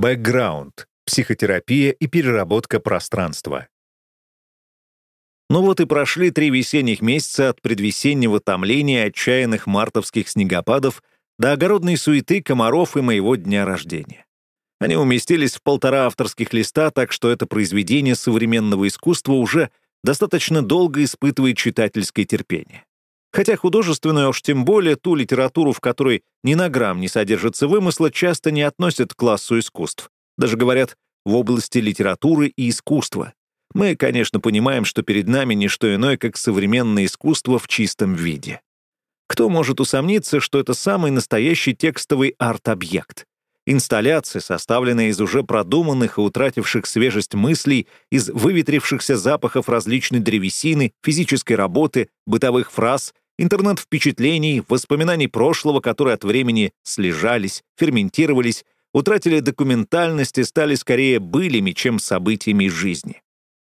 Бэкграунд. Психотерапия и переработка пространства. Ну вот и прошли три весенних месяца от предвесеннего томления отчаянных мартовских снегопадов до огородной суеты комаров и моего дня рождения. Они уместились в полтора авторских листа, так что это произведение современного искусства уже достаточно долго испытывает читательское терпение. Хотя художественную, а уж тем более ту литературу, в которой ни на грамм не содержится вымысла, часто не относят к классу искусств. Даже говорят в области литературы и искусства. Мы, конечно, понимаем, что перед нами не что иное, как современное искусство в чистом виде. Кто может усомниться, что это самый настоящий текстовый арт-объект? Инсталляция, составленная из уже продуманных и утративших свежесть мыслей, из выветрившихся запахов различной древесины, физической работы, бытовых фраз, интернет-впечатлений, воспоминаний прошлого, которые от времени слежались, ферментировались, утратили документальность и стали скорее былями, чем событиями жизни.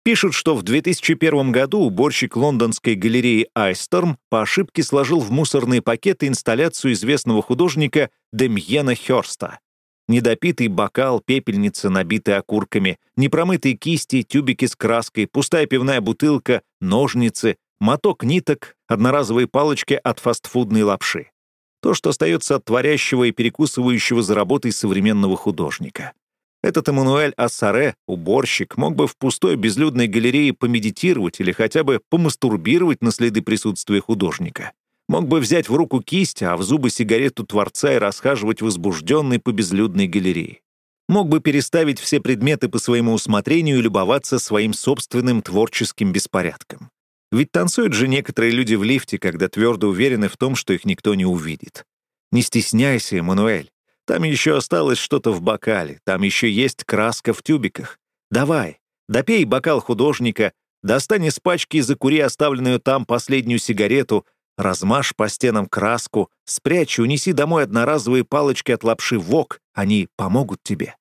Пишут, что в 2001 году уборщик лондонской галереи Айсторм по ошибке сложил в мусорные пакеты инсталляцию известного художника Демьена Хёрста. Недопитый бокал, пепельница, набитая окурками, непромытые кисти, тюбики с краской, пустая пивная бутылка, ножницы, моток ниток, одноразовые палочки от фастфудной лапши. То, что остается от творящего и перекусывающего за работой современного художника. Этот Эммануэль Ассаре, уборщик, мог бы в пустой безлюдной галерее помедитировать или хотя бы помастурбировать на следы присутствия художника. Мог бы взять в руку кисть, а в зубы сигарету Творца и расхаживать возбужденный по безлюдной галерее. Мог бы переставить все предметы по своему усмотрению и любоваться своим собственным творческим беспорядком. Ведь танцуют же некоторые люди в лифте, когда твердо уверены в том, что их никто не увидит. Не стесняйся, Эммануэль. Там еще осталось что-то в бокале, там еще есть краска в тюбиках. Давай, допей бокал художника, достань из пачки и закури оставленную там последнюю сигарету, Размажь по стенам краску, спрячь унеси домой одноразовые палочки от лапши вок, они помогут тебе.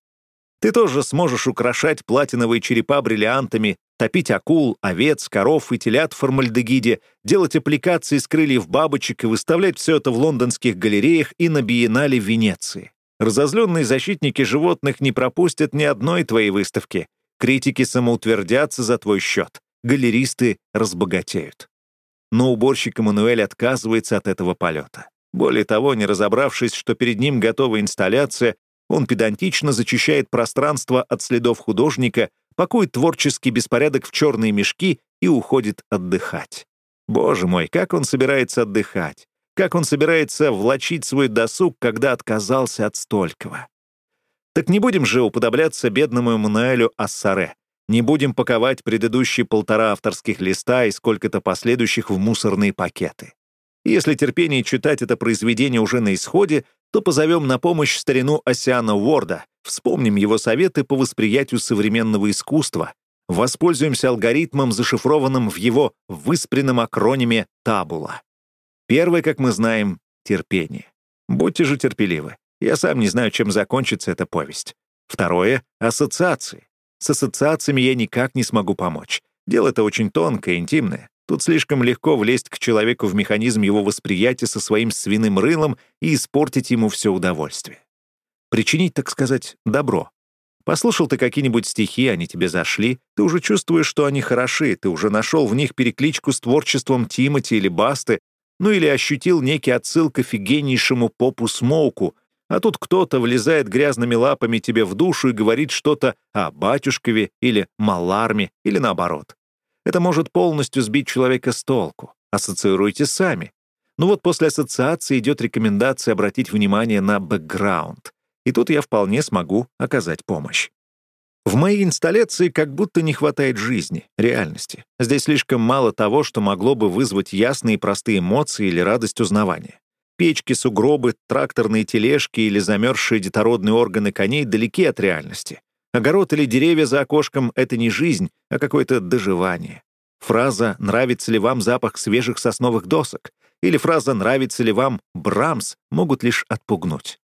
Ты тоже сможешь украшать платиновые черепа бриллиантами, топить акул, овец, коров и телят в формальдегиде, делать аппликации с крыльев бабочек и выставлять все это в лондонских галереях и на биеннале в Венеции. Разозленные защитники животных не пропустят ни одной твоей выставки. Критики самоутвердятся за твой счет. Галеристы разбогатеют но уборщик Эммануэль отказывается от этого полета. Более того, не разобравшись, что перед ним готова инсталляция, он педантично зачищает пространство от следов художника, пакует творческий беспорядок в черные мешки и уходит отдыхать. Боже мой, как он собирается отдыхать? Как он собирается влачить свой досуг, когда отказался от столького? Так не будем же уподобляться бедному Эммануэлю Ассаре. Не будем паковать предыдущие полтора авторских листа и сколько-то последующих в мусорные пакеты. Если терпение читать это произведение уже на исходе, то позовем на помощь старину Осиана Уорда, вспомним его советы по восприятию современного искусства, воспользуемся алгоритмом, зашифрованным в его выспренном акрониме «Табула». Первое, как мы знаем, — терпение. Будьте же терпеливы. Я сам не знаю, чем закончится эта повесть. Второе — ассоциации. С ассоциациями я никак не смогу помочь. Дело это очень тонкое, интимное. Тут слишком легко влезть к человеку в механизм его восприятия со своим свиным рылом и испортить ему все удовольствие. Причинить, так сказать, добро. Послушал ты какие-нибудь стихи, они тебе зашли, ты уже чувствуешь, что они хороши, ты уже нашел в них перекличку с творчеством Тимати или Басты, ну или ощутил некий отсыл к офигеннейшему попу Смоуку, а тут кто-то влезает грязными лапами тебе в душу и говорит что-то о батюшкове или маларме, или наоборот. Это может полностью сбить человека с толку. Ассоциируйте сами. Ну вот после ассоциации идет рекомендация обратить внимание на бэкграунд. И тут я вполне смогу оказать помощь. В моей инсталляции как будто не хватает жизни, реальности. Здесь слишком мало того, что могло бы вызвать ясные и простые эмоции или радость узнавания. Печки, сугробы, тракторные тележки или замерзшие детородные органы коней далеки от реальности. Огород или деревья за окошком — это не жизнь, а какое-то доживание. Фраза «нравится ли вам запах свежих сосновых досок?» или фраза «нравится ли вам Брамс» могут лишь отпугнуть.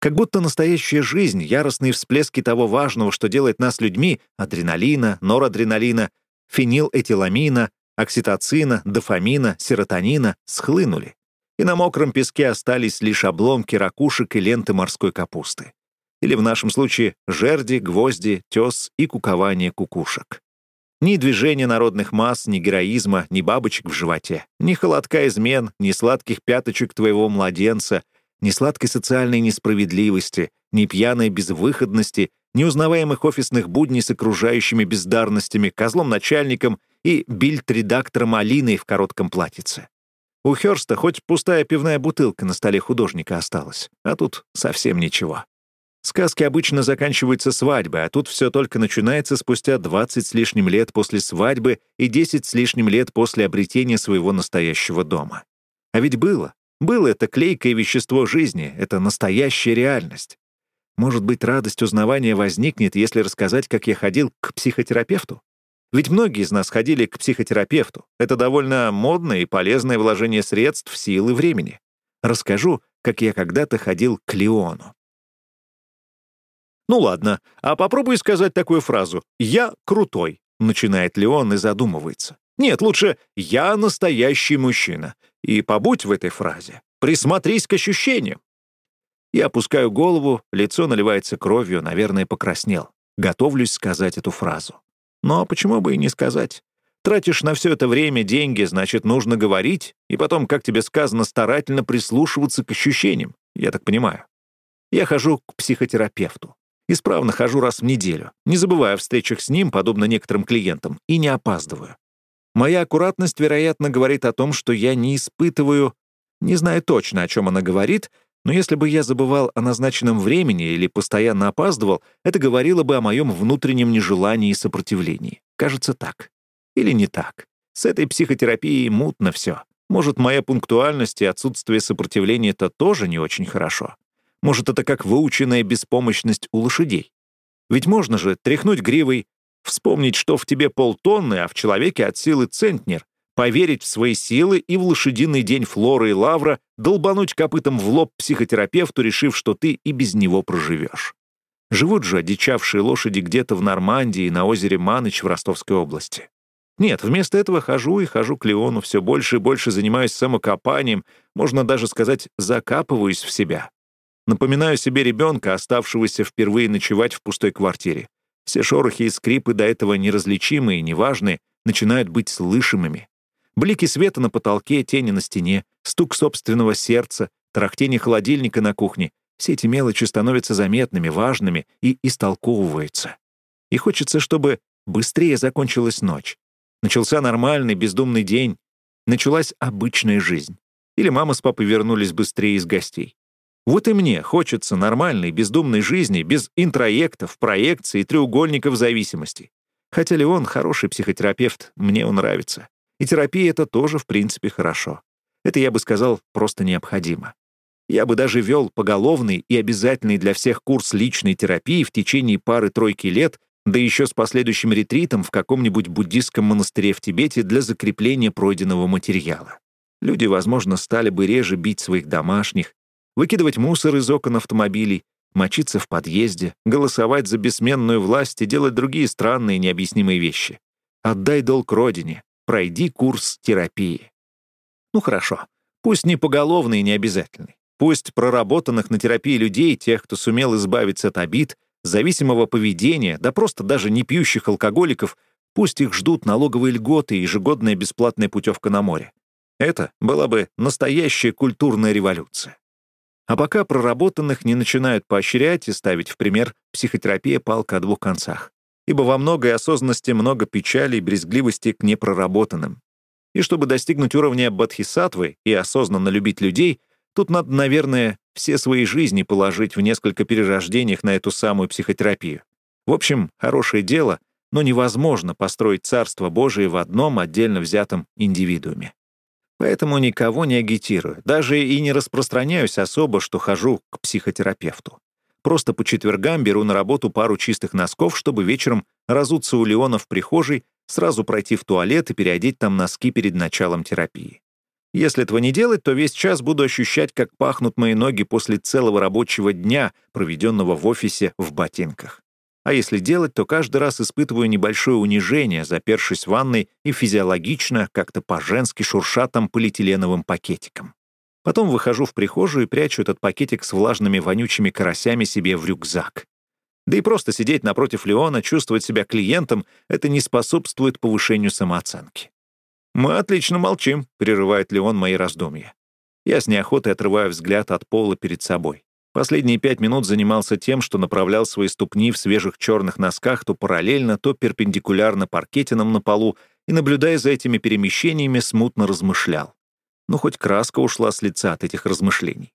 Как будто настоящая жизнь, яростные всплески того важного, что делает нас людьми — адреналина, норадреналина, фенилэтиламина, окситоцина, дофамина, серотонина — схлынули и на мокром песке остались лишь обломки ракушек и ленты морской капусты. или в нашем случае жерди, гвозди, тес и кукование кукушек. Ни движения народных масс, ни героизма, ни бабочек в животе, ни холодка измен, ни сладких пяточек твоего младенца, ни сладкой социальной несправедливости, ни пьяной безвыходности, ни узнаваемых офисных будней с окружающими бездарностями, козлом-начальником и бильд-редактором Алиной в коротком платьице. У Хёрста хоть пустая пивная бутылка на столе художника осталась, а тут совсем ничего. Сказки обычно заканчиваются свадьбой, а тут все только начинается спустя 20 с лишним лет после свадьбы и 10 с лишним лет после обретения своего настоящего дома. А ведь было. Было это клейкое вещество жизни, это настоящая реальность. Может быть, радость узнавания возникнет, если рассказать, как я ходил к психотерапевту? Ведь многие из нас ходили к психотерапевту. Это довольно модное и полезное вложение средств, сил и времени. Расскажу, как я когда-то ходил к Леону. «Ну ладно, а попробуй сказать такую фразу «Я крутой», — начинает Леон и задумывается. Нет, лучше «Я настоящий мужчина». И побудь в этой фразе. Присмотрись к ощущениям. Я опускаю голову, лицо наливается кровью, наверное, покраснел. Готовлюсь сказать эту фразу. Но почему бы и не сказать? Тратишь на все это время деньги, значит, нужно говорить, и потом, как тебе сказано, старательно прислушиваться к ощущениям. Я так понимаю. Я хожу к психотерапевту. Исправно хожу раз в неделю, не забывая о встречах с ним, подобно некоторым клиентам, и не опаздываю. Моя аккуратность, вероятно, говорит о том, что я не испытываю... Не знаю точно, о чем она говорит, но если бы я забывал о назначенном времени или постоянно опаздывал, это говорило бы о моем внутреннем нежелании и сопротивлении. Кажется, так. Или не так. С этой психотерапией мутно все. Может, моя пунктуальность и отсутствие сопротивления — это тоже не очень хорошо. Может, это как выученная беспомощность у лошадей. Ведь можно же тряхнуть гривой, вспомнить, что в тебе полтонны, а в человеке от силы центнер, поверить в свои силы и в лошадиный день Флоры и Лавра долбануть копытом в лоб психотерапевту, решив, что ты и без него проживешь. Живут же одичавшие лошади где-то в Нормандии на озере Маныч в Ростовской области. Нет, вместо этого хожу и хожу к Леону, все больше и больше занимаюсь самокопанием, можно даже сказать, закапываюсь в себя. Напоминаю себе ребенка, оставшегося впервые ночевать в пустой квартире. Все шорохи и скрипы, до этого неразличимые и неважные, начинают быть слышимыми. Блики света на потолке, тени на стене, стук собственного сердца, трахтение холодильника на кухне — все эти мелочи становятся заметными, важными и истолковываются. И хочется, чтобы быстрее закончилась ночь. Начался нормальный, бездумный день. Началась обычная жизнь. Или мама с папой вернулись быстрее из гостей. Вот и мне хочется нормальной, бездумной жизни, без интроектов, проекций и треугольников зависимости. Хотя ли он хороший психотерапевт, мне он нравится. И терапия — это тоже, в принципе, хорошо. Это, я бы сказал, просто необходимо. Я бы даже вел поголовный и обязательный для всех курс личной терапии в течение пары-тройки лет, да еще с последующим ретритом в каком-нибудь буддистском монастыре в Тибете для закрепления пройденного материала. Люди, возможно, стали бы реже бить своих домашних, выкидывать мусор из окон автомобилей, мочиться в подъезде, голосовать за бессменную власть и делать другие странные необъяснимые вещи. Отдай долг родине, пройди курс терапии. Ну хорошо, пусть не поголовный и не обязательный. Пусть проработанных на терапии людей, тех, кто сумел избавиться от обид, зависимого поведения, да просто даже не пьющих алкоголиков, пусть их ждут налоговые льготы и ежегодная бесплатная путевка на море. Это была бы настоящая культурная революция. А пока проработанных не начинают поощрять и ставить в пример, психотерапия палка о двух концах. Ибо во многой осознанности много печали и брезгливости к непроработанным. И чтобы достигнуть уровня бодхисаттвы и осознанно любить людей, тут надо, наверное, все свои жизни положить в несколько перерождениях на эту самую психотерапию. В общем, хорошее дело, но невозможно построить Царство Божие в одном отдельно взятом индивидууме. Поэтому никого не агитирую, даже и не распространяюсь особо, что хожу к психотерапевту. Просто по четвергам беру на работу пару чистых носков, чтобы вечером разуться у Леона в прихожей, сразу пройти в туалет и переодеть там носки перед началом терапии. Если этого не делать, то весь час буду ощущать, как пахнут мои ноги после целого рабочего дня, проведенного в офисе в ботинках. А если делать, то каждый раз испытываю небольшое унижение, запершись в ванной и физиологично, как-то по-женски шурша там полиэтиленовым пакетиком. Потом выхожу в прихожую и прячу этот пакетик с влажными вонючими карасями себе в рюкзак. Да и просто сидеть напротив Леона, чувствовать себя клиентом — это не способствует повышению самооценки. «Мы отлично молчим», — прерывает Леон мои раздумья. Я с неохотой отрываю взгляд от пола перед собой. Последние пять минут занимался тем, что направлял свои ступни в свежих черных носках то параллельно, то перпендикулярно паркетинам на полу и, наблюдая за этими перемещениями, смутно размышлял. Ну, хоть краска ушла с лица от этих размышлений.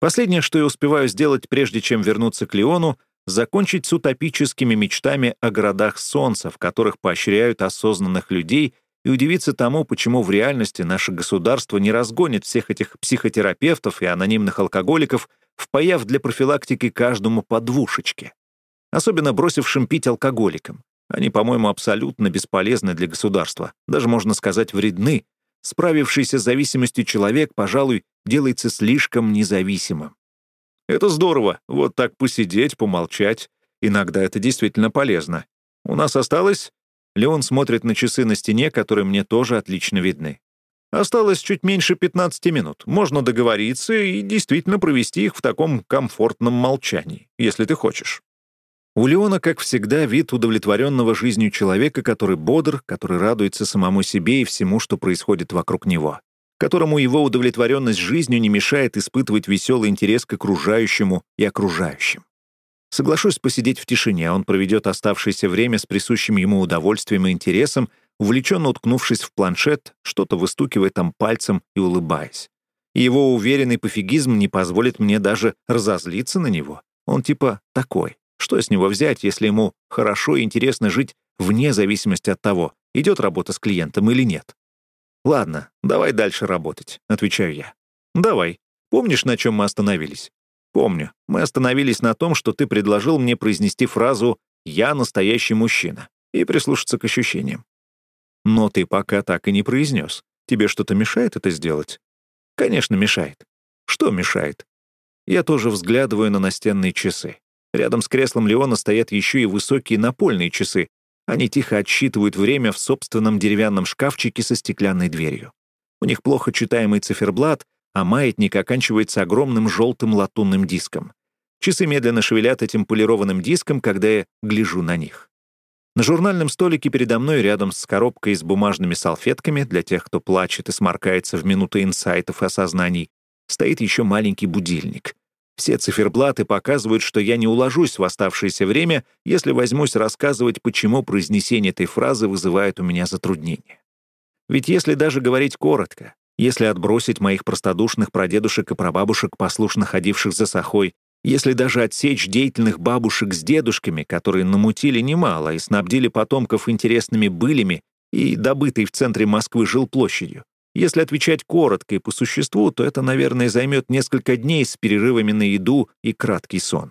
Последнее, что я успеваю сделать, прежде чем вернуться к Леону, закончить с утопическими мечтами о городах солнца, в которых поощряют осознанных людей, и удивиться тому, почему в реальности наше государство не разгонит всех этих психотерапевтов и анонимных алкоголиков, впаяв для профилактики каждому по двушечке. Особенно бросившим пить алкоголикам. Они, по-моему, абсолютно бесполезны для государства, даже, можно сказать, вредны. Справившийся с зависимостью человек, пожалуй, делается слишком независимым. Это здорово, вот так посидеть, помолчать. Иногда это действительно полезно. У нас осталось... Леон смотрит на часы на стене, которые мне тоже отлично видны. Осталось чуть меньше 15 минут. Можно договориться и действительно провести их в таком комфортном молчании, если ты хочешь. У Леона, как всегда, вид удовлетворенного жизнью человека, который бодр, который радуется самому себе и всему, что происходит вокруг него, которому его удовлетворенность жизнью не мешает испытывать веселый интерес к окружающему и окружающим. Соглашусь посидеть в тишине, а он проведет оставшееся время с присущим ему удовольствием и интересом, увлеченно уткнувшись в планшет, что-то выстукивая там пальцем и улыбаясь. И его уверенный пофигизм не позволит мне даже разозлиться на него. Он типа такой. Что с него взять, если ему хорошо и интересно жить вне зависимости от того, идет работа с клиентом или нет? «Ладно, давай дальше работать», — отвечаю я. «Давай. Помнишь, на чем мы остановились?» «Помню. Мы остановились на том, что ты предложил мне произнести фразу «я настоящий мужчина» и прислушаться к ощущениям. Но ты пока так и не произнес. Тебе что-то мешает это сделать? Конечно, мешает. Что мешает? Я тоже взглядываю на настенные часы. Рядом с креслом Леона стоят еще и высокие напольные часы. Они тихо отсчитывают время в собственном деревянном шкафчике со стеклянной дверью. У них плохо читаемый циферблат, а маятник оканчивается огромным желтым латунным диском. Часы медленно шевелят этим полированным диском, когда я гляжу на них. На журнальном столике передо мной, рядом с коробкой с бумажными салфетками для тех, кто плачет и сморкается в минуты инсайтов и осознаний, стоит еще маленький будильник. Все циферблаты показывают, что я не уложусь в оставшееся время, если возьмусь рассказывать, почему произнесение этой фразы вызывает у меня затруднения. Ведь если даже говорить коротко, если отбросить моих простодушных прадедушек и прабабушек, послушно ходивших за сахой, если даже отсечь деятельных бабушек с дедушками, которые намутили немало и снабдили потомков интересными былями и добытой в центре Москвы жилплощадью, если отвечать коротко и по существу, то это, наверное, займет несколько дней с перерывами на еду и краткий сон.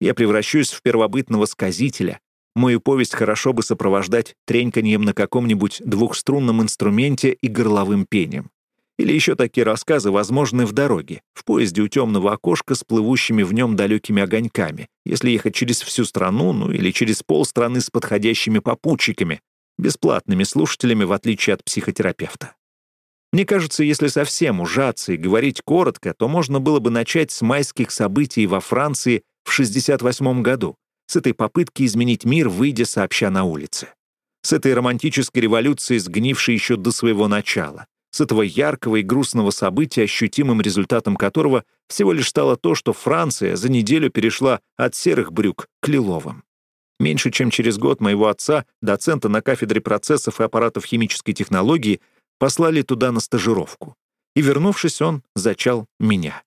Я превращусь в первобытного сказителя. Мою повесть хорошо бы сопровождать треньканьем на каком-нибудь двухструнном инструменте и горловым пением. Или еще такие рассказы возможны в дороге, в поезде у темного окошка с плывущими в нем далекими огоньками, если ехать через всю страну, ну или через полстраны с подходящими попутчиками, бесплатными слушателями, в отличие от психотерапевта. Мне кажется, если совсем ужаться и говорить коротко, то можно было бы начать с майских событий во Франции в 68 году, с этой попытки изменить мир, выйдя сообща на улице. С этой романтической революции, сгнившей еще до своего начала. С этого яркого и грустного события, ощутимым результатом которого всего лишь стало то, что Франция за неделю перешла от серых брюк к лиловым. Меньше чем через год моего отца, доцента на кафедре процессов и аппаратов химической технологии, послали туда на стажировку. И, вернувшись, он зачал меня.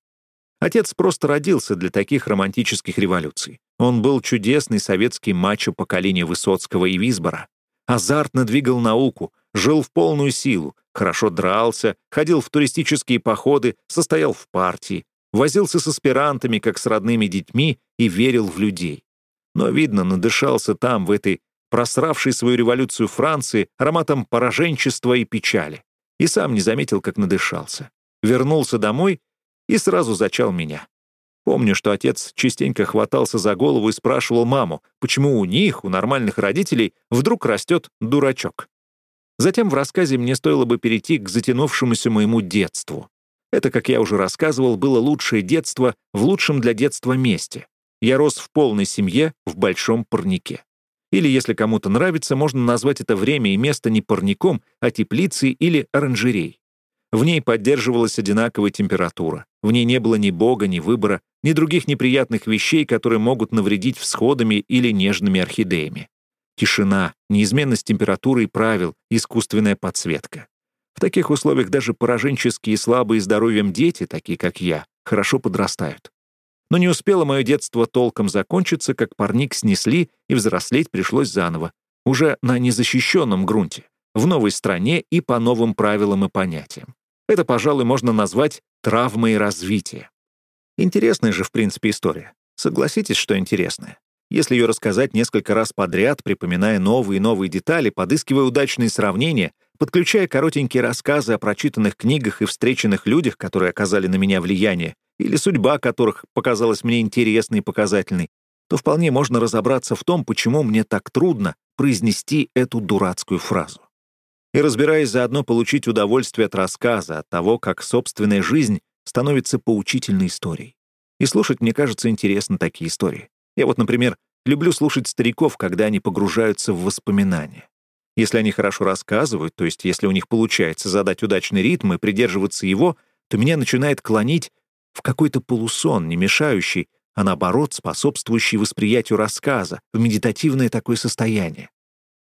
Отец просто родился для таких романтических революций. Он был чудесный советский мачо поколения Высоцкого и Висбора. Азартно двигал науку, жил в полную силу, хорошо дрался, ходил в туристические походы, состоял в партии, возился с аспирантами, как с родными детьми, и верил в людей. Но, видно, надышался там, в этой просравший свою революцию Франции ароматом пораженчества и печали. И сам не заметил, как надышался. Вернулся домой и сразу зачал меня. Помню, что отец частенько хватался за голову и спрашивал маму, почему у них, у нормальных родителей, вдруг растет дурачок. Затем в рассказе мне стоило бы перейти к затянувшемуся моему детству. Это, как я уже рассказывал, было лучшее детство в лучшем для детства месте. Я рос в полной семье в большом парнике. Или, если кому-то нравится, можно назвать это время и место не парником, а теплицей или оранжерей. В ней поддерживалась одинаковая температура. В ней не было ни бога, ни выбора, ни других неприятных вещей, которые могут навредить всходами или нежными орхидеями. Тишина, неизменность температуры и правил, искусственная подсветка. В таких условиях даже пораженческие слабые здоровьем дети, такие как я, хорошо подрастают. Но не успело мое детство толком закончиться, как парник снесли, и взрослеть пришлось заново, уже на незащищенном грунте, в новой стране и по новым правилам и понятиям. Это, пожалуй, можно назвать травмой развития. Интересная же, в принципе, история. Согласитесь, что интересная. Если ее рассказать несколько раз подряд, припоминая новые и новые детали, подыскивая удачные сравнения, подключая коротенькие рассказы о прочитанных книгах и встреченных людях, которые оказали на меня влияние, или судьба которых показалась мне интересной и показательной, то вполне можно разобраться в том, почему мне так трудно произнести эту дурацкую фразу. И разбираясь заодно получить удовольствие от рассказа, от того, как собственная жизнь становится поучительной историей. И слушать, мне кажется, интересно такие истории. Я вот, например, люблю слушать стариков, когда они погружаются в воспоминания. Если они хорошо рассказывают, то есть если у них получается задать удачный ритм и придерживаться его, то меня начинает клонить в какой-то полусон, не мешающий, а наоборот способствующий восприятию рассказа, в медитативное такое состояние.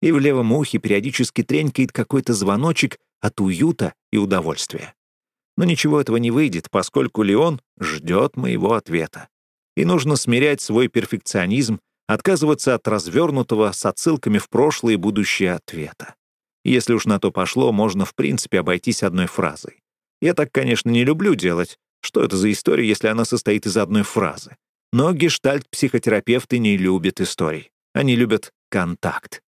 И в левом ухе периодически тренькает какой-то звоночек от уюта и удовольствия. Но ничего этого не выйдет, поскольку Леон ждет моего ответа. И нужно смирять свой перфекционизм, отказываться от развернутого с отсылками в прошлое и будущее ответа. Если уж на то пошло, можно в принципе обойтись одной фразой. Я так, конечно, не люблю делать. Что это за история, если она состоит из одной фразы? Но гештальт-психотерапевты не любят историй. Они любят контакт.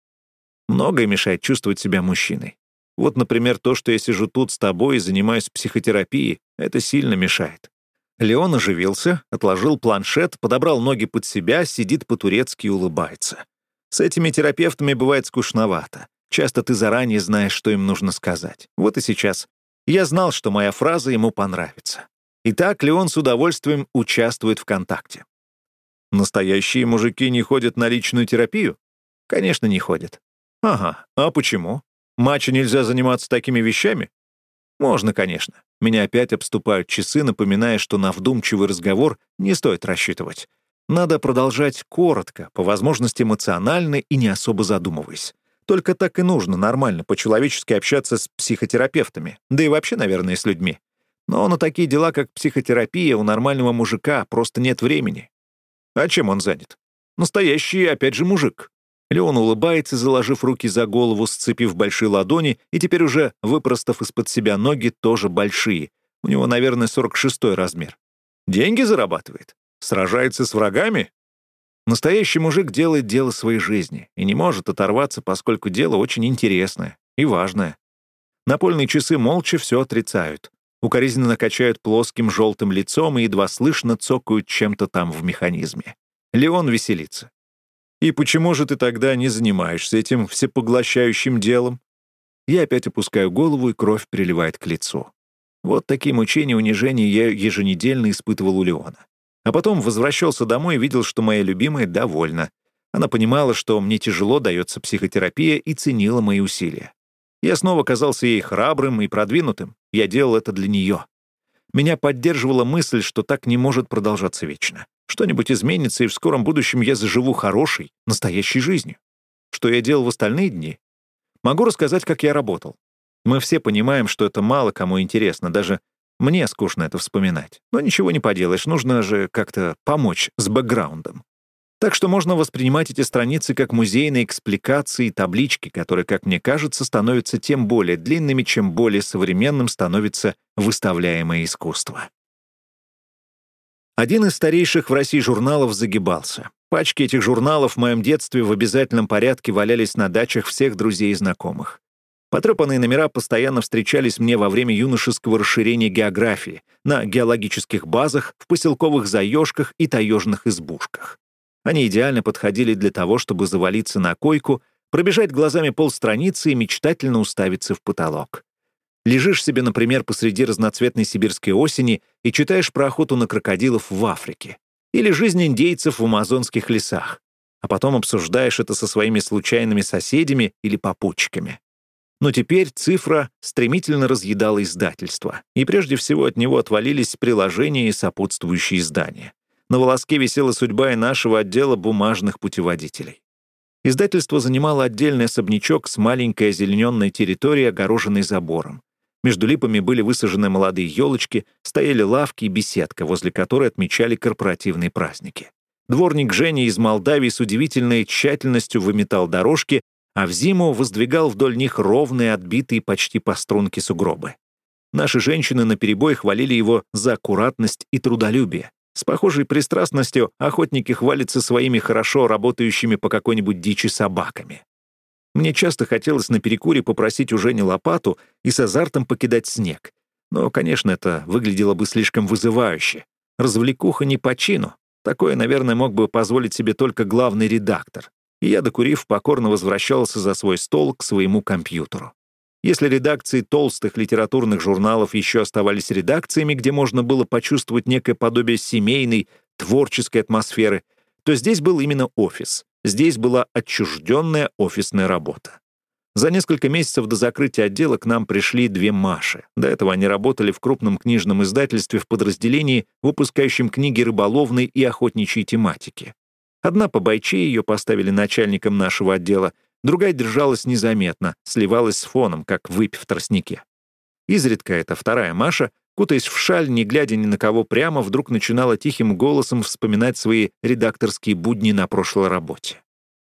Многое мешает чувствовать себя мужчиной. Вот, например, то, что я сижу тут с тобой и занимаюсь психотерапией, это сильно мешает. Леон оживился, отложил планшет, подобрал ноги под себя, сидит по-турецки и улыбается. С этими терапевтами бывает скучновато. Часто ты заранее знаешь, что им нужно сказать. Вот и сейчас. Я знал, что моя фраза ему понравится. Итак, Леон с удовольствием участвует в контакте. Настоящие мужики не ходят на личную терапию? Конечно, не ходят. Ага, а почему? Матче нельзя заниматься такими вещами? Можно, конечно. Меня опять обступают часы, напоминая, что на вдумчивый разговор не стоит рассчитывать. Надо продолжать коротко, по возможности эмоционально и не особо задумываясь. Только так и нужно нормально, по-человечески общаться с психотерапевтами, да и вообще, наверное, с людьми. Но на такие дела, как психотерапия, у нормального мужика просто нет времени. А чем он занят? Настоящий, опять же, мужик. Леон улыбается, заложив руки за голову, сцепив большие ладони, и теперь уже, выпростав из-под себя ноги, тоже большие. У него, наверное, 46-й размер. Деньги зарабатывает? Сражается с врагами? Настоящий мужик делает дело своей жизни и не может оторваться, поскольку дело очень интересное и важное. Напольные часы молча все отрицают. Укоризненно качают плоским желтым лицом и едва слышно цокают чем-то там в механизме. Леон веселится. И почему же ты тогда не занимаешься этим всепоглощающим делом? Я опять опускаю голову, и кровь приливает к лицу. Вот такие мучения и унижения я еженедельно испытывал у Леона. А потом возвращался домой и видел, что моя любимая довольна. Она понимала, что мне тяжело дается психотерапия и ценила мои усилия. Я снова казался ей храбрым и продвинутым. Я делал это для нее. Меня поддерживала мысль, что так не может продолжаться вечно. Что-нибудь изменится, и в скором будущем я заживу хорошей, настоящей жизнью. Что я делал в остальные дни? Могу рассказать, как я работал. Мы все понимаем, что это мало кому интересно, даже мне скучно это вспоминать. Но ничего не поделаешь, нужно же как-то помочь с бэкграундом. Так что можно воспринимать эти страницы как музейные экспликации и таблички, которые, как мне кажется, становятся тем более длинными, чем более современным становится выставляемое искусство. Один из старейших в России журналов загибался. Пачки этих журналов в моем детстве в обязательном порядке валялись на дачах всех друзей и знакомых. Потрепанные номера постоянно встречались мне во время юношеского расширения географии, на геологических базах, в поселковых заёжках и таежных избушках. Они идеально подходили для того, чтобы завалиться на койку, пробежать глазами полстраницы и мечтательно уставиться в потолок. Лежишь себе, например, посреди разноцветной сибирской осени и читаешь про охоту на крокодилов в Африке. Или жизнь индейцев в амазонских лесах. А потом обсуждаешь это со своими случайными соседями или попутчиками. Но теперь цифра стремительно разъедала издательство, и прежде всего от него отвалились приложения и сопутствующие издания. На волоске висела судьба и нашего отдела бумажных путеводителей. Издательство занимало отдельный особнячок с маленькой озелененной территорией, огороженной забором. Между липами были высажены молодые елочки, стояли лавки и беседка, возле которой отмечали корпоративные праздники. Дворник Женя из Молдавии с удивительной тщательностью выметал дорожки, а в зиму воздвигал вдоль них ровные, отбитые почти по струнке сугробы. Наши женщины наперебой хвалили его за аккуратность и трудолюбие. С похожей пристрастностью охотники хвалятся своими хорошо работающими по какой-нибудь дичи собаками. Мне часто хотелось на перекуре попросить у Жени лопату и с азартом покидать снег. Но, конечно, это выглядело бы слишком вызывающе. Развлекуха не по чину. Такое, наверное, мог бы позволить себе только главный редактор. И я, докурив, покорно возвращался за свой стол к своему компьютеру. Если редакции толстых литературных журналов еще оставались редакциями, где можно было почувствовать некое подобие семейной, творческой атмосферы, то здесь был именно офис. Здесь была отчужденная офисная работа. За несколько месяцев до закрытия отдела к нам пришли две Маши. До этого они работали в крупном книжном издательстве в подразделении, выпускающем книги рыболовной и охотничьей тематики. Одна по бойче ее поставили начальником нашего отдела, другая держалась незаметно, сливалась с фоном, как выпь в тростнике. Изредка эта вторая Маша кутаясь в шаль, не глядя ни на кого прямо, вдруг начинала тихим голосом вспоминать свои редакторские будни на прошлой работе.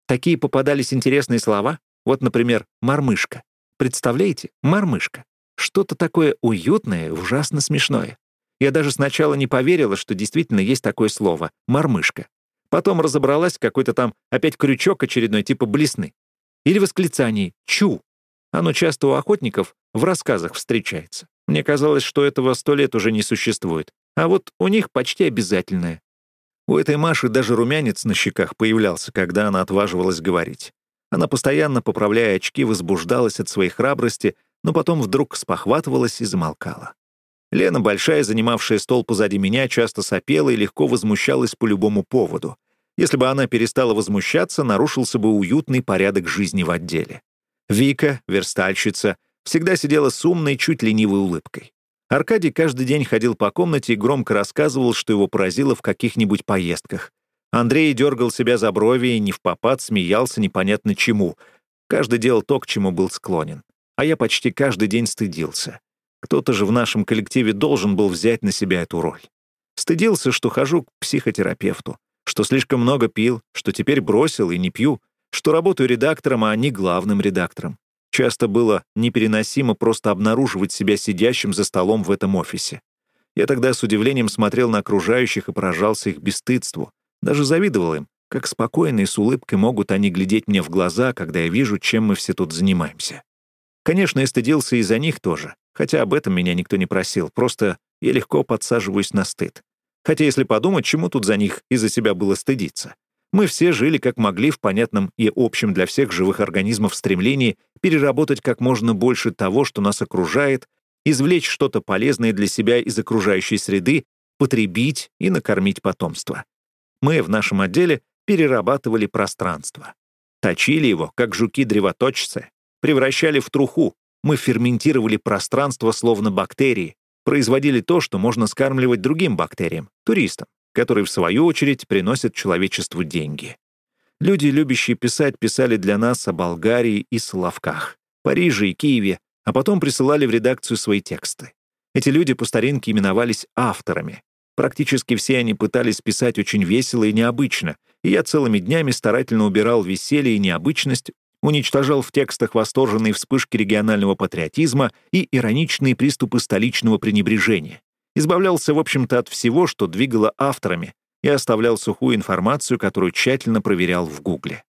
Такие попадались интересные слова. Вот, например, «мормышка». Представляете? Мормышка. Что-то такое уютное, ужасно смешное. Я даже сначала не поверила, что действительно есть такое слово — мормышка. Потом разобралась, какой-то там опять крючок очередной типа блесны. Или восклицание «чу». Оно часто у охотников в рассказах встречается. Мне казалось, что этого сто лет уже не существует. А вот у них почти обязательное. У этой Маши даже румянец на щеках появлялся, когда она отваживалась говорить. Она постоянно, поправляя очки, возбуждалась от своей храбрости, но потом вдруг спохватывалась и замолкала. Лена, большая, занимавшая стол позади меня, часто сопела и легко возмущалась по любому поводу. Если бы она перестала возмущаться, нарушился бы уютный порядок жизни в отделе. Вика, верстальщица, всегда сидела с умной, чуть ленивой улыбкой. Аркадий каждый день ходил по комнате и громко рассказывал, что его поразило в каких-нибудь поездках. Андрей дергал себя за брови и не в попад смеялся непонятно чему. Каждый делал то, к чему был склонен. А я почти каждый день стыдился. Кто-то же в нашем коллективе должен был взять на себя эту роль. Стыдился, что хожу к психотерапевту, что слишком много пил, что теперь бросил и не пью, что работаю редактором, а не главным редактором. Часто было непереносимо просто обнаруживать себя сидящим за столом в этом офисе. Я тогда с удивлением смотрел на окружающих и поражался их бесстыдству. Даже завидовал им, как спокойно и с улыбкой могут они глядеть мне в глаза, когда я вижу, чем мы все тут занимаемся. Конечно, я стыдился и за них тоже, хотя об этом меня никто не просил, просто я легко подсаживаюсь на стыд. Хотя, если подумать, чему тут за них и за себя было стыдиться? Мы все жили как могли в понятном и общем для всех живых организмов стремлении переработать как можно больше того, что нас окружает, извлечь что-то полезное для себя из окружающей среды, потребить и накормить потомство. Мы в нашем отделе перерабатывали пространство. Точили его, как жуки-древоточцы, превращали в труху. Мы ферментировали пространство словно бактерии, производили то, что можно скармливать другим бактериям, туристам которые, в свою очередь, приносят человечеству деньги. Люди, любящие писать, писали для нас о Болгарии и Соловках, Париже и Киеве, а потом присылали в редакцию свои тексты. Эти люди по старинке именовались авторами. Практически все они пытались писать очень весело и необычно, и я целыми днями старательно убирал веселье и необычность, уничтожал в текстах восторженные вспышки регионального патриотизма и ироничные приступы столичного пренебрежения. Избавлялся, в общем-то, от всего, что двигало авторами, и оставлял сухую информацию, которую тщательно проверял в Гугле.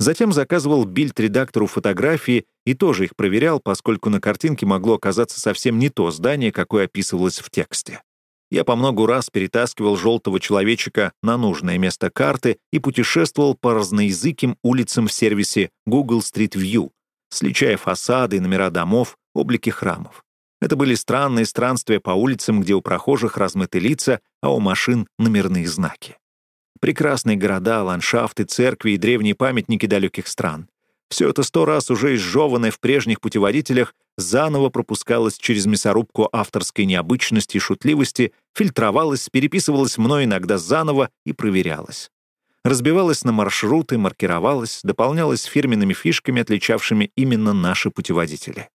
Затем заказывал бильд-редактору фотографии и тоже их проверял, поскольку на картинке могло оказаться совсем не то здание, какое описывалось в тексте. Я по многу раз перетаскивал желтого человечика на нужное место карты и путешествовал по разноязыким улицам в сервисе Google Street View, сличая фасады, номера домов, облики храмов. Это были странные странствия по улицам, где у прохожих размыты лица, а у машин — номерные знаки. Прекрасные города, ландшафты, церкви и древние памятники далеких стран. Все это сто раз уже изжеванное в прежних путеводителях заново пропускалось через мясорубку авторской необычности и шутливости, фильтровалось, переписывалось мной иногда заново и проверялось. Разбивалось на маршруты, маркировалось, дополнялось фирменными фишками, отличавшими именно наши путеводители.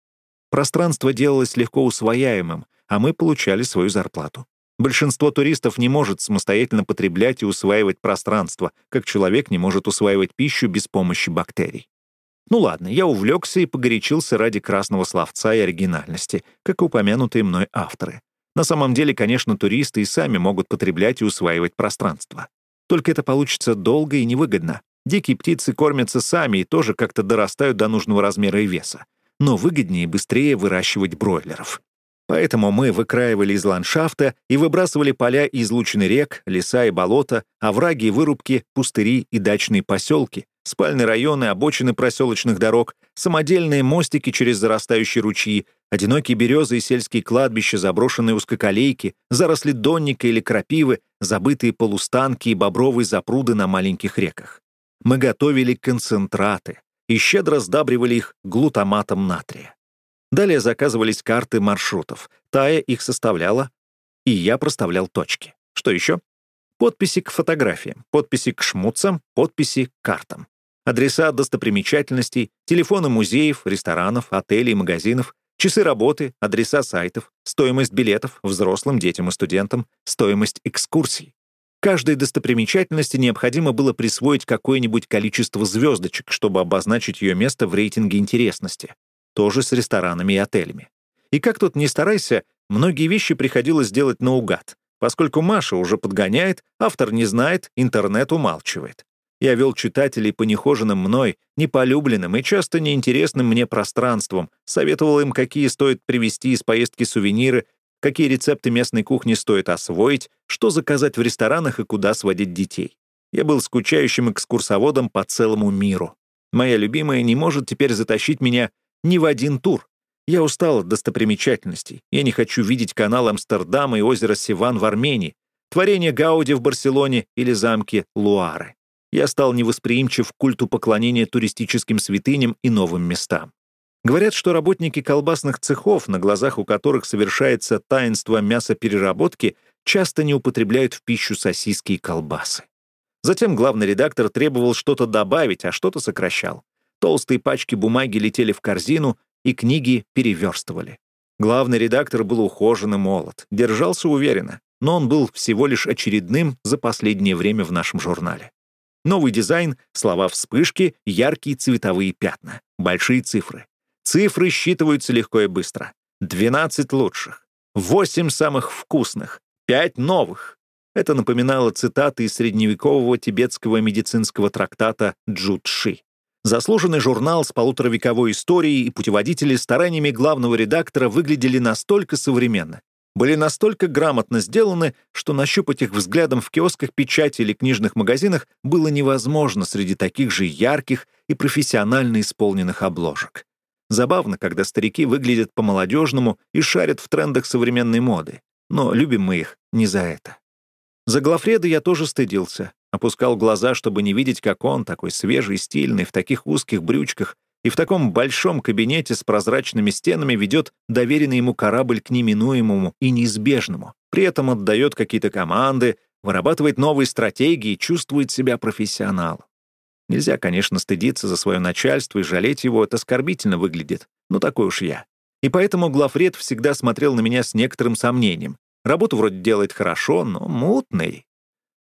Пространство делалось легко усвояемым, а мы получали свою зарплату. Большинство туристов не может самостоятельно потреблять и усваивать пространство, как человек не может усваивать пищу без помощи бактерий. Ну ладно, я увлекся и погорячился ради красного словца и оригинальности, как и упомянутые мной авторы. На самом деле, конечно, туристы и сами могут потреблять и усваивать пространство. Только это получится долго и невыгодно. Дикие птицы кормятся сами и тоже как-то дорастают до нужного размера и веса. Но выгоднее и быстрее выращивать бройлеров. Поэтому мы выкраивали из ландшафта и выбрасывали поля и излучины рек, леса и болота, овраги и вырубки, пустыри и дачные поселки, спальные районы, обочины проселочных дорог, самодельные мостики через зарастающие ручьи, одинокие березы и сельские кладбища, заброшенные узкоколейки, заросли донника или крапивы, забытые полустанки и бобровые запруды на маленьких реках. Мы готовили концентраты и щедро сдабривали их глутаматом натрия. Далее заказывались карты маршрутов. Тая их составляла, и я проставлял точки. Что еще? Подписи к фотографиям, подписи к шмуцам, подписи к картам адреса достопримечательностей, телефоны музеев, ресторанов, отелей, магазинов, часы работы, адреса сайтов, стоимость билетов взрослым, детям и студентам, стоимость экскурсий. Каждой достопримечательности необходимо было присвоить какое-нибудь количество звездочек, чтобы обозначить ее место в рейтинге интересности. Тоже с ресторанами и отелями. И как тут не старайся, многие вещи приходилось делать наугад. Поскольку Маша уже подгоняет, автор не знает, интернет умалчивает. Я вел читателей по нехоженным мной, неполюбленным и часто неинтересным мне пространствам, советовал им, какие стоит привезти из поездки сувениры, какие рецепты местной кухни стоит освоить, что заказать в ресторанах и куда сводить детей. Я был скучающим экскурсоводом по целому миру. Моя любимая не может теперь затащить меня ни в один тур. Я устал от достопримечательностей. Я не хочу видеть канал Амстердама и озеро Сиван в Армении, творение Гауди в Барселоне или замки Луары я стал невосприимчив к культу поклонения туристическим святыням и новым местам. Говорят, что работники колбасных цехов, на глазах у которых совершается таинство мясопереработки, часто не употребляют в пищу сосиски и колбасы. Затем главный редактор требовал что-то добавить, а что-то сокращал. Толстые пачки бумаги летели в корзину, и книги переверстывали. Главный редактор был ухожен и молод, держался уверенно, но он был всего лишь очередным за последнее время в нашем журнале. Новый дизайн, слова вспышки, яркие цветовые пятна, большие цифры. Цифры считываются легко и быстро. 12 лучших, 8 самых вкусных, 5 новых. Это напоминало цитаты из средневекового тибетского медицинского трактата Джудши. Заслуженный журнал с полуторавековой историей и путеводители стараниями главного редактора выглядели настолько современно, были настолько грамотно сделаны, что нащупать их взглядом в киосках печати или книжных магазинах было невозможно среди таких же ярких и профессионально исполненных обложек. Забавно, когда старики выглядят по-молодежному и шарят в трендах современной моды. Но любим мы их не за это. За Глафреда я тоже стыдился. Опускал глаза, чтобы не видеть, как он, такой свежий, стильный, в таких узких брючках, и в таком большом кабинете с прозрачными стенами ведет доверенный ему корабль к неминуемому и неизбежному, при этом отдает какие-то команды, вырабатывает новые стратегии, чувствует себя профессионалом. Нельзя, конечно, стыдиться за свое начальство и жалеть его, это оскорбительно выглядит, но такой уж я. И поэтому главред всегда смотрел на меня с некоторым сомнением. Работу вроде делает хорошо, но мутный.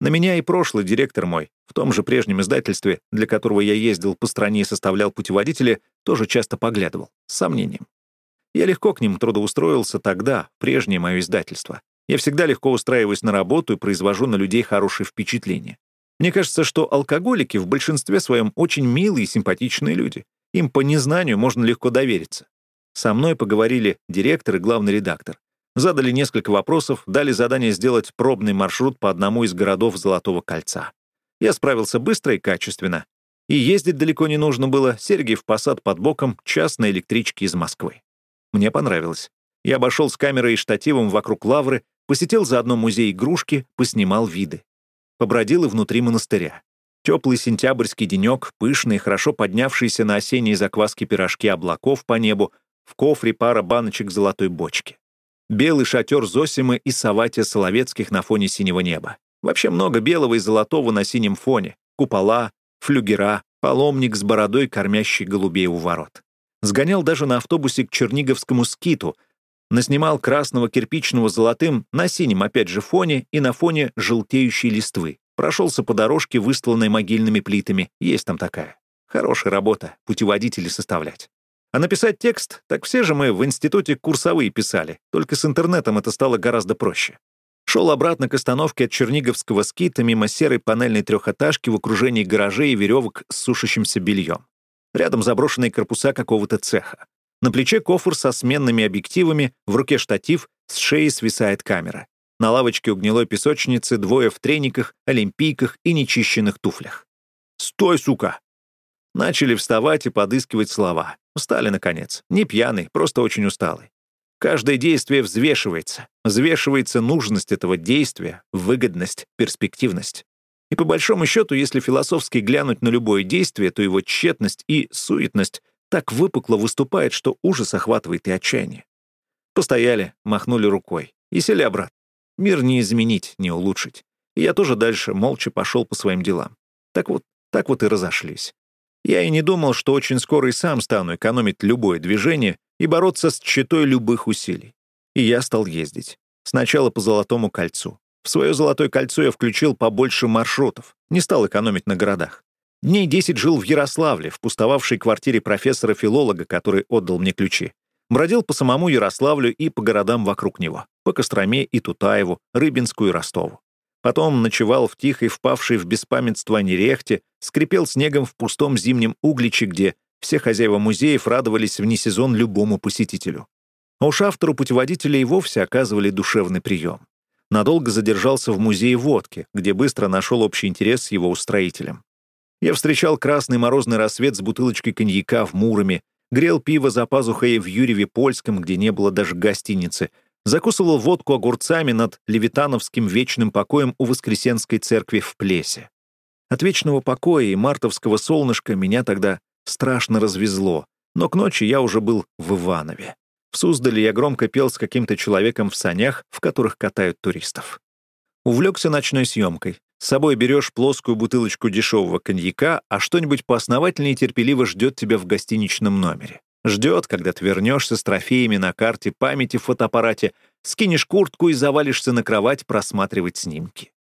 На меня и прошлый директор мой, в том же прежнем издательстве, для которого я ездил по стране и составлял путеводители, тоже часто поглядывал, с сомнением. Я легко к ним трудоустроился тогда, прежнее мое издательство. Я всегда легко устраиваюсь на работу и произвожу на людей хорошее впечатление. Мне кажется, что алкоголики в большинстве своем очень милые и симпатичные люди. Им по незнанию можно легко довериться. Со мной поговорили директор и главный редактор. Задали несколько вопросов, дали задание сделать пробный маршрут по одному из городов Золотого кольца. Я справился быстро и качественно. И ездить далеко не нужно было, Сергиев Посад под боком, час на электричке из Москвы. Мне понравилось. Я обошел с камерой и штативом вокруг лавры, посетил заодно музей игрушки, поснимал виды. Побродил и внутри монастыря. Теплый сентябрьский денек, пышные, хорошо поднявшиеся на осенние закваски пирожки облаков по небу, в кофре пара баночек золотой бочки. Белый шатер Зосимы и Саватия Соловецких на фоне синего неба. Вообще много белого и золотого на синем фоне. Купола, флюгера, паломник с бородой, кормящий голубей у ворот. Сгонял даже на автобусе к Черниговскому скиту, наснимал красного кирпичного золотым на синем опять же фоне и на фоне желтеющей листвы. Прошелся по дорожке, выстланной могильными плитами. Есть там такая. Хорошая работа, путеводители составлять. А написать текст, так все же мы в институте курсовые писали, только с интернетом это стало гораздо проще. Шел обратно к остановке от Черниговского скита мимо серой панельной трехэтажки в окружении гаражей и веревок с сушащимся бельем. Рядом заброшенные корпуса какого-то цеха. На плече кофр со сменными объективами, в руке штатив, с шеи свисает камера. На лавочке у гнилой песочницы двое в трениках, олимпийках и нечищенных туфлях. «Стой, сука!» Начали вставать и подыскивать слова. Устали, наконец. Не пьяный, просто очень усталый. Каждое действие взвешивается. Взвешивается нужность этого действия, выгодность, перспективность. И по большому счету, если философски глянуть на любое действие, то его тщетность и суетность так выпукло выступает, что ужас охватывает и отчаяние. Постояли, махнули рукой и сели обратно. Мир не изменить, не улучшить. И я тоже дальше молча пошел по своим делам. Так вот, так вот и разошлись. Я и не думал, что очень скоро и сам стану экономить любое движение и бороться с читой любых усилий. И я стал ездить. Сначала по Золотому кольцу. В свое Золотое кольцо я включил побольше маршрутов, не стал экономить на городах. Дней 10 жил в Ярославле, в пустовавшей квартире профессора-филолога, который отдал мне ключи. Бродил по самому Ярославлю и по городам вокруг него, по Костроме и Тутаеву, Рыбинску и Ростову. Потом ночевал в тихой, впавшей в беспамятство Нерехте, скрипел снегом в пустом зимнем угличе, где все хозяева музеев радовались вне сезон любому посетителю. А уж автору путеводителя и вовсе оказывали душевный прием. Надолго задержался в музее водки, где быстро нашел общий интерес с его устроителем. Я встречал красный морозный рассвет с бутылочкой коньяка в Муроме, грел пиво за пазухой в Юрьеве Польском, где не было даже гостиницы, закусывал водку огурцами над Левитановским вечным покоем у Воскресенской церкви в Плесе. От вечного покоя и мартовского солнышка меня тогда страшно развезло, но к ночи я уже был в Иванове. В Суздале я громко пел с каким-то человеком в санях, в которых катают туристов. Увлекся ночной съемкой. С собой берешь плоскую бутылочку дешевого коньяка, а что-нибудь поосновательнее терпеливо ждет тебя в гостиничном номере. Ждет, когда ты вернешься с трофеями на карте памяти в фотоаппарате, скинешь куртку и завалишься на кровать просматривать снимки.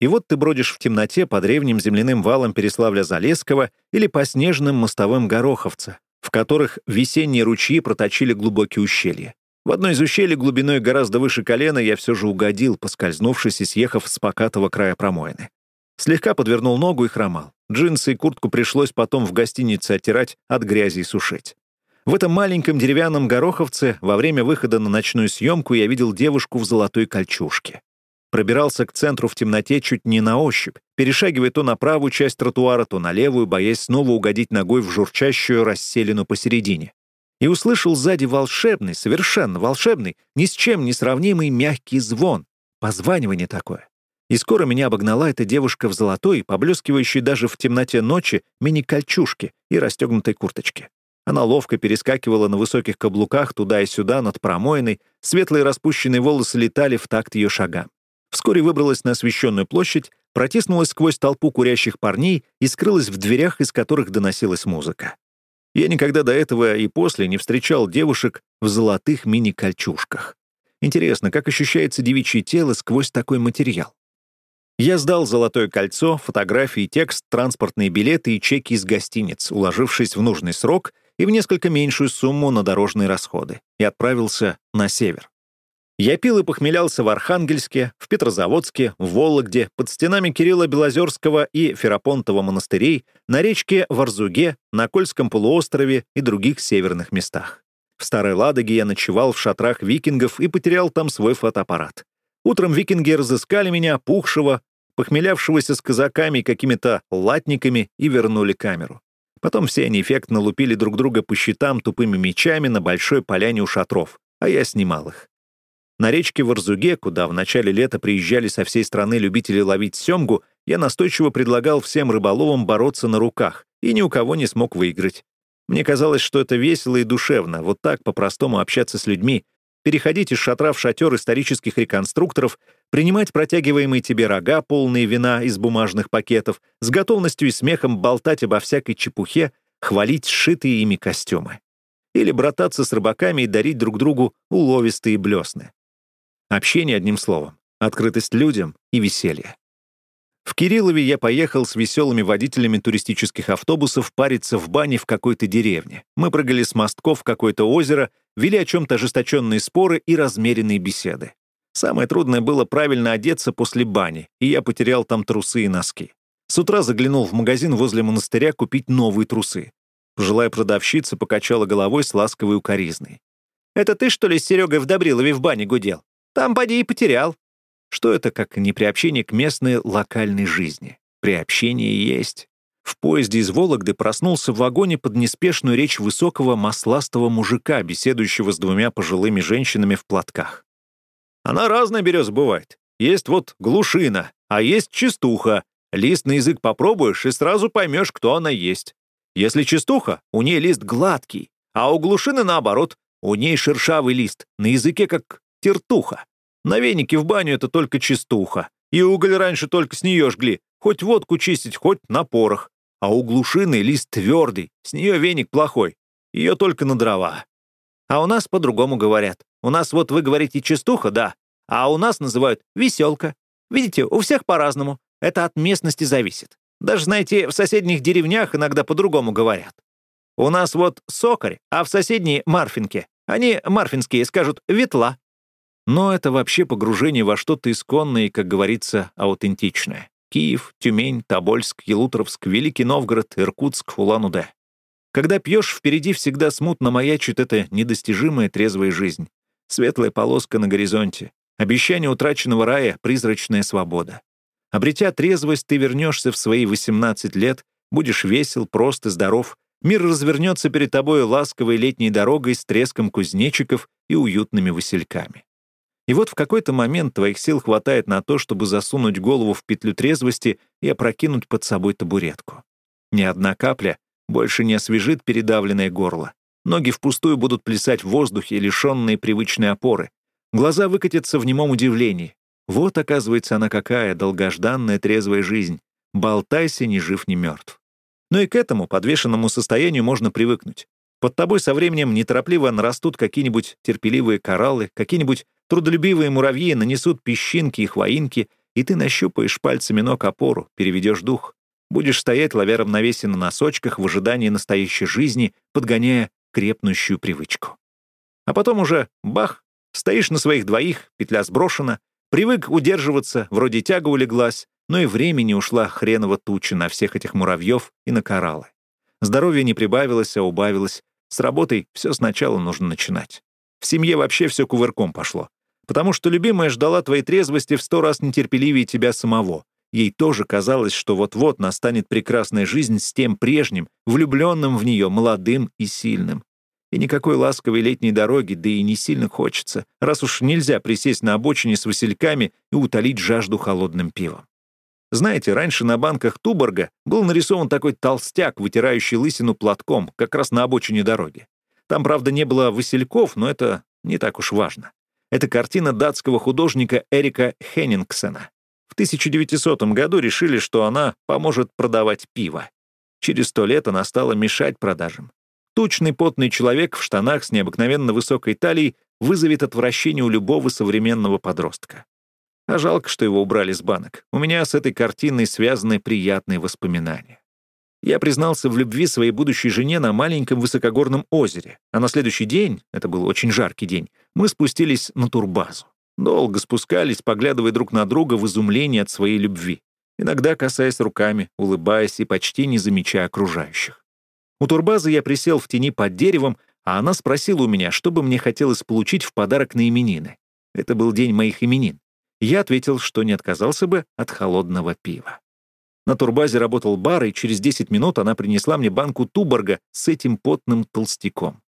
И вот ты бродишь в темноте по древним земляным валам Переславля-Залесского или по снежным мостовым Гороховца, в которых весенние ручьи проточили глубокие ущелья. В одной из ущелий глубиной гораздо выше колена я все же угодил, поскользнувшись и съехав с покатого края промоины. Слегка подвернул ногу и хромал. Джинсы и куртку пришлось потом в гостинице оттирать от грязи и сушить. В этом маленьком деревянном гороховце во время выхода на ночную съемку я видел девушку в золотой кольчужке. Пробирался к центру в темноте чуть не на ощупь, перешагивая то на правую часть тротуара, то на левую, боясь снова угодить ногой в журчащую расселину посередине. И услышал сзади волшебный, совершенно волшебный, ни с чем не сравнимый мягкий звон. Позванивание такое. И скоро меня обогнала эта девушка в золотой, поблескивающей даже в темноте ночи, мини-кольчужке и расстегнутой курточке. Она ловко перескакивала на высоких каблуках туда и сюда над промоиной, светлые распущенные волосы летали в такт ее шагам. Вскоре выбралась на освещенную площадь, протиснулась сквозь толпу курящих парней и скрылась в дверях, из которых доносилась музыка. Я никогда до этого и после не встречал девушек в золотых мини-кольчужках. Интересно, как ощущается девичье тело сквозь такой материал? Я сдал золотое кольцо, фотографии, текст, транспортные билеты и чеки из гостиниц, уложившись в нужный срок и в несколько меньшую сумму на дорожные расходы, и отправился на север. Я пил и похмелялся в Архангельске, в Петрозаводске, в Вологде, под стенами Кирилла Белозерского и Ферапонтова монастырей, на речке Варзуге, на Кольском полуострове и других северных местах. В Старой Ладоге я ночевал в шатрах викингов и потерял там свой фотоаппарат. Утром викинги разыскали меня, пухшего, похмелявшегося с казаками какими-то латниками, и вернули камеру. Потом все они эффектно лупили друг друга по щитам тупыми мечами на большой поляне у шатров а я снимал их. На речке Варзуге, куда в начале лета приезжали со всей страны любители ловить семгу, я настойчиво предлагал всем рыболовам бороться на руках, и ни у кого не смог выиграть. Мне казалось, что это весело и душевно, вот так по-простому общаться с людьми, переходить из шатра в шатер исторических реконструкторов, принимать протягиваемые тебе рога, полные вина из бумажных пакетов, с готовностью и смехом болтать обо всякой чепухе, хвалить сшитые ими костюмы. Или брататься с рыбаками и дарить друг другу уловистые блесны. Общение, одним словом, открытость людям и веселье. В Кириллове я поехал с веселыми водителями туристических автобусов париться в бане в какой-то деревне. Мы прыгали с мостков в какое-то озеро, вели о чем-то ожесточенные споры и размеренные беседы. Самое трудное было правильно одеться после бани, и я потерял там трусы и носки. С утра заглянул в магазин возле монастыря купить новые трусы. Пожилая продавщица покачала головой с ласковой укоризной. «Это ты, что ли, с Серегой в Добрилове в бане гудел? Там, поди, и потерял. Что это, как не приобщение к местной локальной жизни? Приобщение есть. В поезде из Вологды проснулся в вагоне под неспешную речь высокого масластого мужика, беседующего с двумя пожилыми женщинами в платках. Она разная береза бывает. Есть вот глушина, а есть чистуха. Лист на язык попробуешь и сразу поймешь, кто она есть. Если чистуха, у ней лист гладкий, а у глушины наоборот, у ней шершавый лист, на языке как тертуха. На венике в баню это только чистуха. И уголь раньше только с нее жгли. Хоть водку чистить, хоть на порох. А у глушины лист твердый, с нее веник плохой. Ее только на дрова. А у нас по-другому говорят. У нас вот вы говорите чистуха, да, а у нас называют веселка. Видите, у всех по-разному. Это от местности зависит. Даже, знаете, в соседних деревнях иногда по-другому говорят. У нас вот сокарь, а в соседней Марфинке. Они, марфинские, скажут «ветла». Но это вообще погружение во что-то исконное и, как говорится, аутентичное. Киев, Тюмень, Тобольск, Елутровск, Великий Новгород, Иркутск, Улан-Удэ. Когда пьешь, впереди всегда смутно маячит эта недостижимая трезвая жизнь. Светлая полоска на горизонте. Обещание утраченного рая — призрачная свобода. Обретя трезвость, ты вернешься в свои 18 лет, будешь весел, прост и здоров, мир развернется перед тобой ласковой летней дорогой с треском кузнечиков и уютными васильками. И вот в какой-то момент твоих сил хватает на то, чтобы засунуть голову в петлю трезвости и опрокинуть под собой табуретку. Ни одна капля больше не освежит передавленное горло. Ноги впустую будут плясать в воздухе, лишенные привычной опоры. Глаза выкатятся в немом удивлении. Вот, оказывается, она какая, долгожданная трезвая жизнь. Болтайся, ни жив, ни мертв. Но и к этому подвешенному состоянию можно привыкнуть. Под тобой со временем неторопливо нарастут какие-нибудь терпеливые кораллы, какие-нибудь трудолюбивые муравьи нанесут песчинки и хвоинки, и ты нащупаешь пальцами ног опору, переведешь дух. Будешь стоять, ловя равновесие на носочках в ожидании настоящей жизни, подгоняя крепнущую привычку. А потом уже — бах! Стоишь на своих двоих, петля сброшена, привык удерживаться, вроде тяга улеглась, но и времени ушла хренова туча на всех этих муравьев и на кораллы. Здоровье не прибавилось, а убавилось. С работой все сначала нужно начинать. В семье вообще все кувырком пошло. Потому что любимая ждала твоей трезвости в сто раз нетерпеливее тебя самого. Ей тоже казалось, что вот-вот настанет прекрасная жизнь с тем прежним, влюбленным в нее, молодым и сильным. И никакой ласковой летней дороги, да и не сильно хочется, раз уж нельзя присесть на обочине с васильками и утолить жажду холодным пивом. Знаете, раньше на банках Туборга был нарисован такой толстяк, вытирающий лысину платком, как раз на обочине дороги. Там, правда, не было васильков, но это не так уж важно. Это картина датского художника Эрика Хеннингсена. В 1900 году решили, что она поможет продавать пиво. Через сто лет она стала мешать продажам. Тучный потный человек в штанах с необыкновенно высокой талией вызовет отвращение у любого современного подростка. А жалко, что его убрали с банок. У меня с этой картиной связаны приятные воспоминания. Я признался в любви своей будущей жене на маленьком высокогорном озере, а на следующий день, это был очень жаркий день, мы спустились на турбазу. Долго спускались, поглядывая друг на друга в изумлении от своей любви, иногда касаясь руками, улыбаясь и почти не замечая окружающих. У турбазы я присел в тени под деревом, а она спросила у меня, что бы мне хотелось получить в подарок на именины. Это был день моих именин. Я ответил, что не отказался бы от холодного пива. На турбазе работал бар, и через 10 минут она принесла мне банку туборга с этим потным толстяком.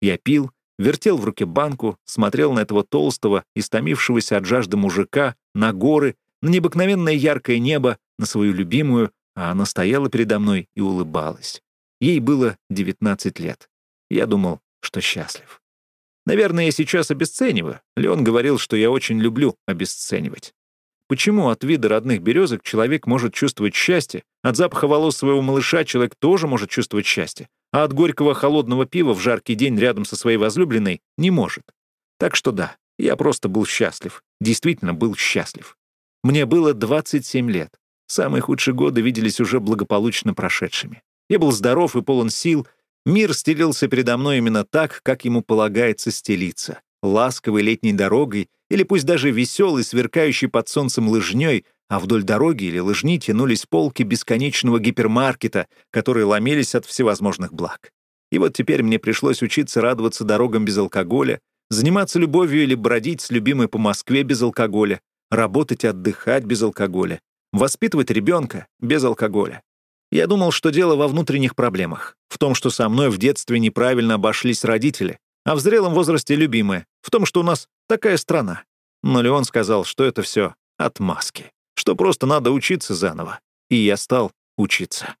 Я пил, вертел в руке банку, смотрел на этого толстого, истомившегося от жажды мужика, на горы, на необыкновенное яркое небо, на свою любимую, а она стояла передо мной и улыбалась. Ей было 19 лет. Я думал, что счастлив. Наверное, я сейчас обесцениваю. Леон говорил, что я очень люблю обесценивать. Почему от вида родных березок человек может чувствовать счастье, от запаха волос своего малыша человек тоже может чувствовать счастье, а от горького холодного пива в жаркий день рядом со своей возлюбленной не может? Так что да, я просто был счастлив, действительно был счастлив. Мне было 27 лет. Самые худшие годы виделись уже благополучно прошедшими. Я был здоров и полон сил. Мир стелился передо мной именно так, как ему полагается стелиться. Ласковой летней дорогой или пусть даже веселой, сверкающей под солнцем лыжней, а вдоль дороги или лыжни тянулись полки бесконечного гипермаркета, которые ломились от всевозможных благ. И вот теперь мне пришлось учиться радоваться дорогам без алкоголя, заниматься любовью или бродить с любимой по Москве без алкоголя, работать и отдыхать без алкоголя, воспитывать ребенка без алкоголя. Я думал, что дело во внутренних проблемах, в том, что со мной в детстве неправильно обошлись родители, а в зрелом возрасте любимые, в том, что у нас такая страна. Но Леон сказал, что это все отмазки, что просто надо учиться заново. И я стал учиться.